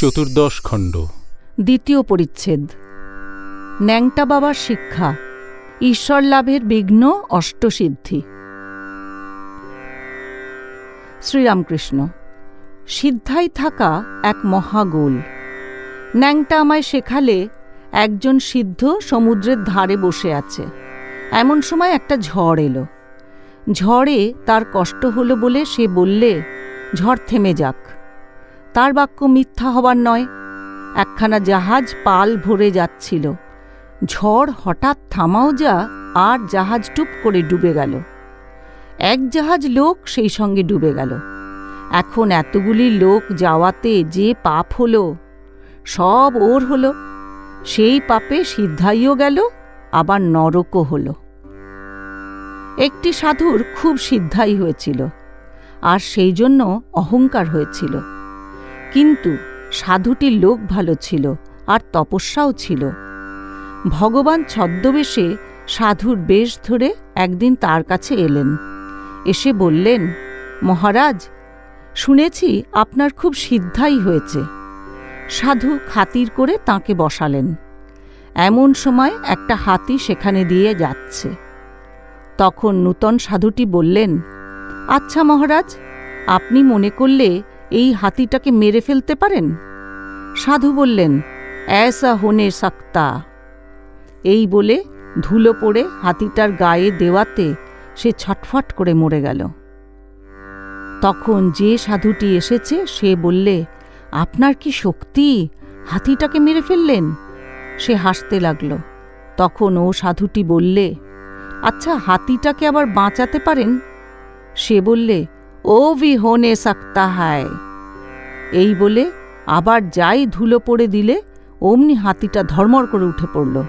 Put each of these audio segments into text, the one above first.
চতুর্দশ খণ্ড। দ্বিতীয় পরিচ্ছেদ। ন্যাংটা বাবার শিক্ষা। ঈশ্বর লাভের বিঘ্ন অষ্টসিদ্ধি। শ্রীরামকৃষ্ণ, সিদ্ধাই থাকা এক মহাগোল। ন্যাংটা আমায় শেখালে একজন সিদ্ধ সমুদ্রের ধারে বসে আছে। এমন সময় একটা ঝড় এলো। ঝড়ে তার কষ্ট হলো বলে সে বললে, ঝড় থেমে যাক। তার বাক্য মিথ্যা হবার নয়। একখানা জাহাজ পাল ভরে যাচ্ছিল। ঝড় হঠাৎ থামাও যা, আর জাহাজ টুপ করে ডুবে গেল। এক জাহাজ লোক সেই সঙ্গে ডুবে গেল। এখন এতগুলি লোক যাওয়াতে যে পাপ হলো, সব ওর হলো। সেই পাপে সিদ্ধাইও গেল, আবার নরকও হলো। একটি সাধুর খুব সিদ্ধাই হয়েছিল, আর সেই জন্য অহংকার হয়েছিল। কিন্তু সাধুটির লোক ভালো ছিল আর তপস্যাও ছিল। ভগবান ছদ্মবেশে সাধুর বেশ ধরে একদিন তার কাছে এলেন। এসে বললেন, মহারাজ, শুনেছি আপনার খুব সিদ্ধাই হয়েছে। সাধু খাতির করে তাকে বসালেন। এমন সময় একটা হাতি সেখানে দিয়ে যাচ্ছে। তখন নূতন সাধুটি বললেন আচ্ছা মহারাজ, আপনি মনে করলে এই হাতিটাকে মেরে ফেলতে পারেন? সাধু বললেন অ্যাসা হোনে সাক্তা। এই বলে ধুলো পড়ে হাতিটার গায়ে দেওয়াতে সে ছটফট করে মরে গেল। তখন যে সাধুটি এসেছে, সে বললে, আপনার কি শক্তি? হাতিটাকে মেরে ফেললেন? সে হাসতে লাগল। তখন ও সাধুটি বললে আচ্ছা হাতিটাকে আবার বাঁচাতে পারেন? সে বললে ও ভি হোনে সাক্তা হায়। এই বলে আবার যাই ধুলো পড়ে দিলে, অমনি হাতিটা ধর্মর করে উঠে পড়ল।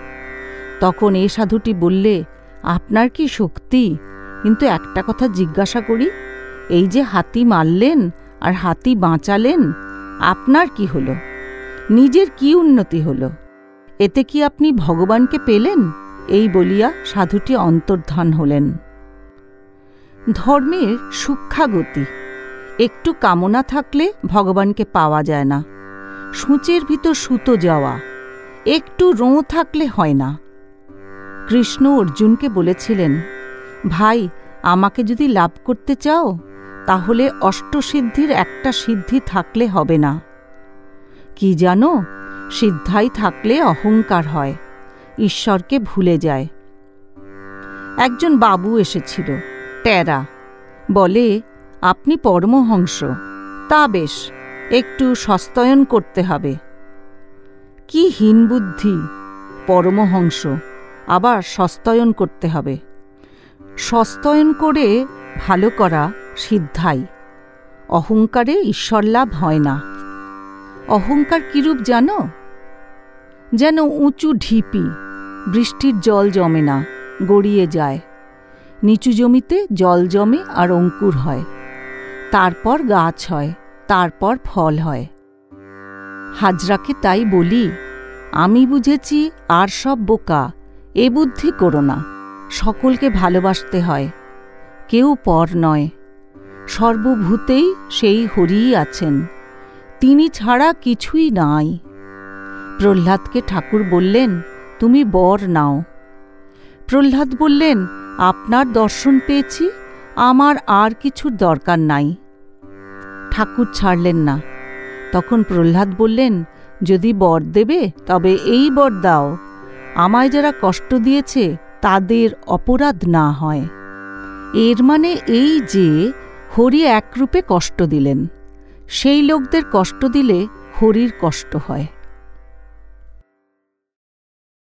তখন এ সাধুটি বললে, আপনার কি শক্তি? কিন্তু একটা কথা জিজ্ঞাসা করি, এই যে হাতি মারলেন আর হাতি বাঁচালেন, আপনার কি হলো? নিজের কি উন্নতি হলো? এতে কি আপনি ভগবানকে পেলেন? এই বলিয়া সাধুটি অন্তর্ধান হলেন। ধর্মের সূক্ষাগতি। একটু কামনা থাকলে ভগবানকে পাওয়া যায় না। সূচের ভিতর সুতো যাওয়া, একটু রোঁ থাকলে হয় না। কৃষ্ণ অর্জুনকে বলেছিলেন, ভাই, আমাকে যদি লাভ করতে চাও, তাহলে অষ্টসিদ্ধির একটা সিদ্ধি থাকলে হবে না। কি জানো, সিদ্ধাই থাকলে অহংকার হয়, ঈশ্বরকে ভুলে যায়। একজন বাবু এসেছিল। টেরা। বলে, আপনি পরমহংস। তা বেশ, একটু সস্তয়ন করতে হবে। কি হীন বুদ্ধি, পরমহংস। আবার সস্তয়ন করতে হবে। সস্তয়ন করে ভালো করা সিদ্ধাই। অহংকারে ঈশ্বর লাভ হয় না। অহংকার কিরূপ জানো? যেন উঁচু ঢিপি, বৃষ্টির জল জমে না, গড়িয়ে যায়। নিচু জমিতে জল জমে আর অঙ্কুর হয়। তারপর গাছ হয়, তারপর ফল হয়। হাজরাকে তাই বলি, আমি বুঝেছি আর সব বোকা, এ বুদ্ধি করো না। সকলকে ভালোবাসতে হয়, কেউ পর নয়। সর্বভূতেই সেই হরিই আছেন, তিনি ছাড়া কিছুই নাই। প্রহ্লাদকে ঠাকুর বললেন, তুমি বর নাও। প্রহ্লাদ বললেন আপনার দর্শন পেয়েছি, আমার আর কিছুর দরকার নাই। ঠাকুর ছাড়লেন না। তখন প্রহ্লাদ বললেন, যদি বর দেবে, তবে এই বর দাও। আমায় যারা কষ্ট দিয়েছে, তাদের অপরাধ না হয়। এর মানে এই যে, হরি একরূপে কষ্ট দিলেন। সেই লোকদের কষ্ট দিলে হরির কষ্ট হয়।